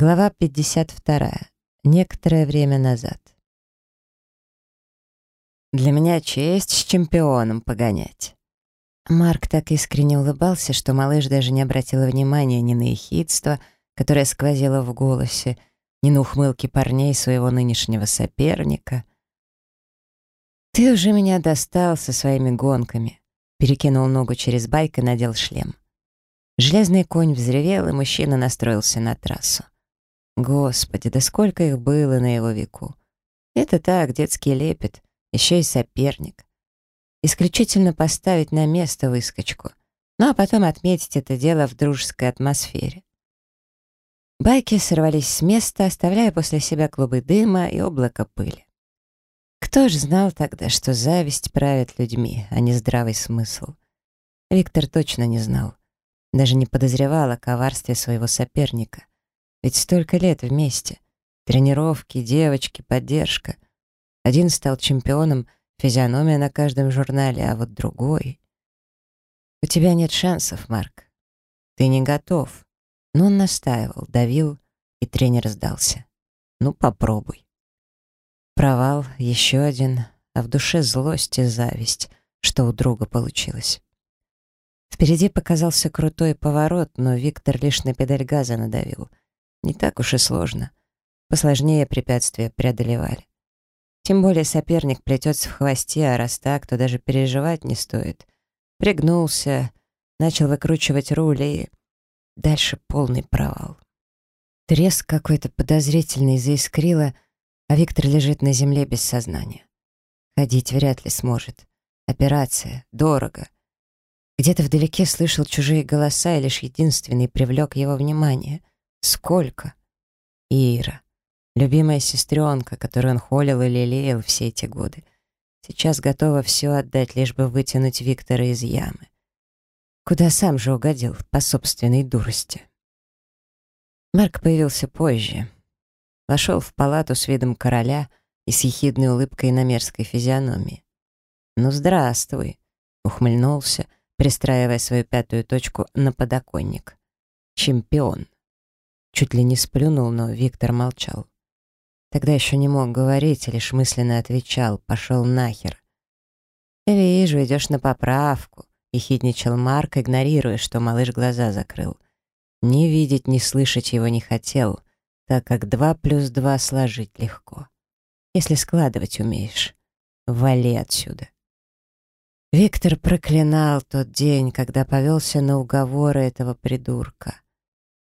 Глава 52. Некоторое время назад. Для меня честь с чемпионом погонять. Марк так искренне улыбался, что малыш даже не обратила внимания ни на ехидство, которое сквозило в голосе, ни на ухмылки парней своего нынешнего соперника. «Ты уже меня достал со своими гонками», перекинул ногу через байк и надел шлем. Железный конь взревел, и мужчина настроился на трассу. Господи, да сколько их было на его веку. Это так, детский лепет, еще и соперник. Исключительно поставить на место выскочку, ну а потом отметить это дело в дружеской атмосфере. Байки сорвались с места, оставляя после себя клубы дыма и облако пыли. Кто ж знал тогда, что зависть правит людьми, а не здравый смысл? Виктор точно не знал. Даже не подозревал о коварстве своего соперника. Ведь столько лет вместе. Тренировки, девочки, поддержка. Один стал чемпионом, физиономия на каждом журнале, а вот другой... У тебя нет шансов, Марк. Ты не готов. Но он настаивал, давил, и тренер сдался. Ну, попробуй. Провал, еще один, а в душе злость и зависть, что у друга получилось. Впереди показался крутой поворот, но Виктор лишь на педаль газа надавил. Не так уж и сложно. Посложнее препятствия преодолевали. Тем более соперник плетется в хвосте, а раз так, то даже переживать не стоит. Пригнулся, начал выкручивать руль и... Дальше полный провал. Треск какой-то подозрительный заискрило, а Виктор лежит на земле без сознания. Ходить вряд ли сможет. Операция. Дорого. Где-то вдалеке слышал чужие голоса, и лишь единственный привлек его внимание. Сколько? Ира. Любимая сестренка, которую он холил и лелеял все эти годы. Сейчас готова все отдать, лишь бы вытянуть Виктора из ямы. Куда сам же угодил, по собственной дурости. Марк появился позже. Вошел в палату с видом короля и с ехидной улыбкой на мерзкой физиономии. «Ну, здравствуй», — ухмыльнулся, пристраивая свою пятую точку на подоконник. «Чемпион». Чуть ли не сплюнул, но Виктор молчал. Тогда еще не мог говорить, лишь мысленно отвечал «пошел нахер». «Вижу, идешь на поправку», — ехидничал Марк, игнорируя, что малыш глаза закрыл. Ни видеть, ни слышать его не хотел, так как два плюс два сложить легко. Если складывать умеешь, вали отсюда. Виктор проклинал тот день, когда повелся на уговоры этого придурка.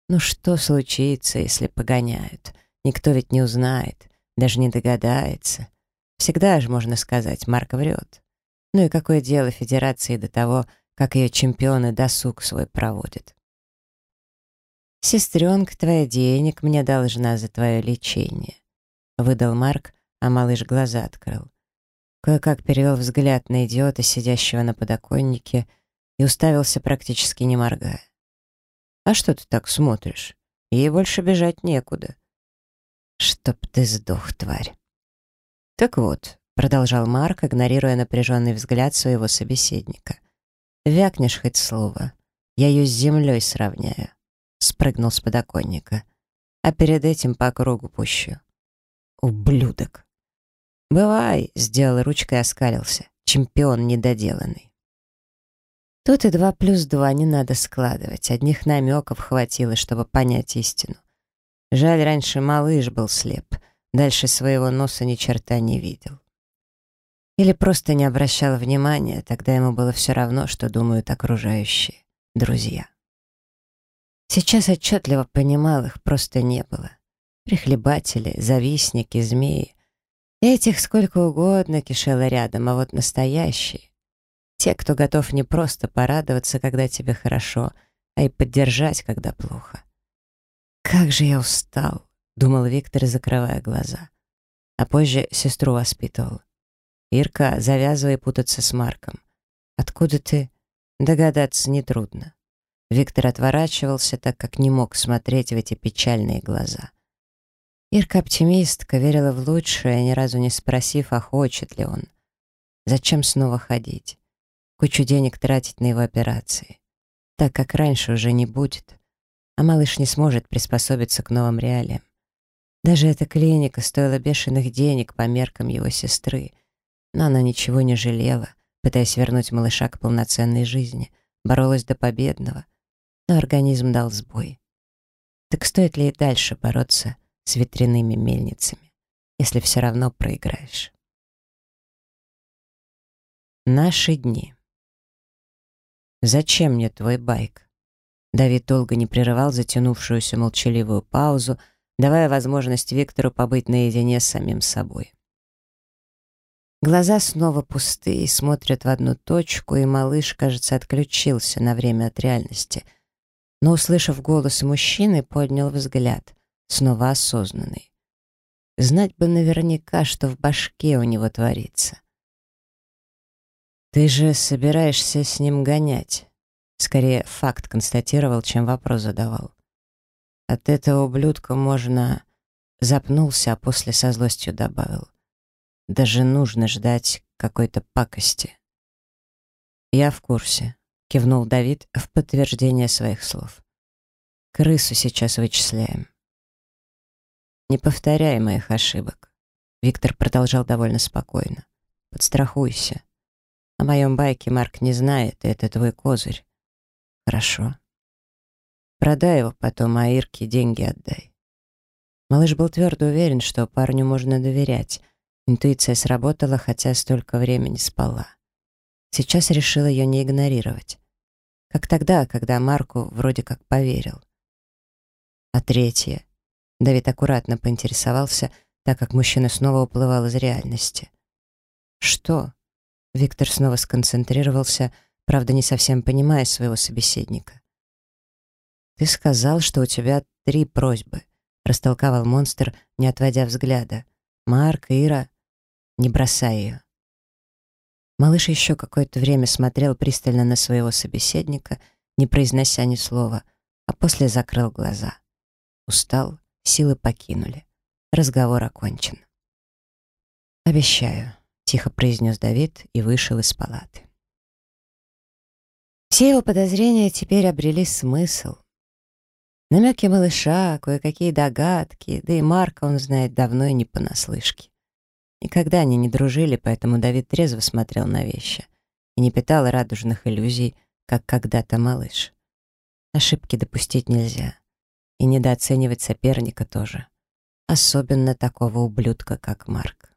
Ну что случится, если погоняют? Никто ведь не узнает, даже не догадается. Всегда же можно сказать, Марк врет. Ну и какое дело Федерации до того, как ее чемпионы досуг свой проводят? «Сестренка твоя денег мне должна за твое лечение», — выдал Марк, а малыш глаза открыл. Кое-как перевел взгляд на идиота, сидящего на подоконнике, и уставился практически не моргая. «А что ты так смотришь? Ей больше бежать некуда». «Чтоб ты сдох, тварь!» «Так вот», — продолжал Марк, игнорируя напряженный взгляд своего собеседника. «Вякнешь хоть слово, я ее с землей сравняю». Спрыгнул с подоконника. «А перед этим по кругу пущу». «Ублюдок!» «Бывай», — сделал ручкой и оскалился. «Чемпион недоделанный». Тут и два плюс два не надо складывать. Одних намеков хватило, чтобы понять истину. Жаль, раньше малыш был слеп. Дальше своего носа ни черта не видел. Или просто не обращал внимания, тогда ему было все равно, что думают окружающие, друзья. Сейчас отчетливо понимал, их просто не было. Прихлебатели, завистники, змеи. Этих сколько угодно кишело рядом, а вот настоящие те, кто готов не просто порадоваться, когда тебе хорошо, а и поддержать, когда плохо. «Как же я устал», — думал Виктор, закрывая глаза. А позже сестру воспитывал. «Ирка, завязывай путаться с Марком. Откуда ты?» Догадаться нетрудно. Виктор отворачивался, так как не мог смотреть в эти печальные глаза. Ирка оптимистка, верила в лучшее, ни разу не спросив, а хочет ли он. Зачем снова ходить? Кучу денег тратить на его операции. Так как раньше уже не будет. а малыш не сможет приспособиться к новым реалиям. Даже эта клиника стоила бешеных денег по меркам его сестры, но она ничего не жалела, пытаясь вернуть малыша к полноценной жизни, боролась до победного, но организм дал сбой. Так стоит ли и дальше бороться с ветряными мельницами, если все равно проиграешь? Наши дни. «Зачем мне твой байк?» Давид долго не прерывал затянувшуюся молчаливую паузу, давая возможность Виктору побыть наедине с самим собой. Глаза снова пустые, смотрят в одну точку, и малыш, кажется, отключился на время от реальности. Но, услышав голос мужчины, поднял взгляд, снова осознанный. Знать бы наверняка, что в башке у него творится. «Ты же собираешься с ним гонять?» Скорее, факт констатировал, чем вопрос задавал. От этого ублюдка можно... Запнулся, а после со злостью добавил. Даже нужно ждать какой-то пакости. «Я в курсе», — кивнул Давид в подтверждение своих слов. «Крысу сейчас вычисляем». «Не повторяй моих ошибок», — Виктор продолжал довольно спокойно. «Подстрахуйся. О моем байке Марк не знает, и это твой козырь. Хорошо. Продай его потом, а Ирке деньги отдай. Малыш был твердо уверен, что парню можно доверять. Интуиция сработала, хотя столько времени спала. Сейчас решил ее не игнорировать. Как тогда, когда Марку вроде как поверил. А третье. Давид аккуратно поинтересовался, так как мужчина снова уплывал из реальности. «Что?» Виктор снова сконцентрировался, правда, не совсем понимая своего собеседника. «Ты сказал, что у тебя три просьбы», — растолковал монстр, не отводя взгляда. «Марк, Ира, не бросай ее». Малыш еще какое-то время смотрел пристально на своего собеседника, не произнося ни слова, а после закрыл глаза. Устал, силы покинули. Разговор окончен. «Обещаю», — тихо произнес Давид и вышел из палаты. Все его подозрения теперь обрели смысл. Намеки малыша, кое-какие догадки, да и Марка он знает давно и не понаслышке. Никогда они не дружили, поэтому Давид трезво смотрел на вещи и не питал радужных иллюзий, как когда-то малыш. Ошибки допустить нельзя. И недооценивать соперника тоже. Особенно такого ублюдка, как Марк.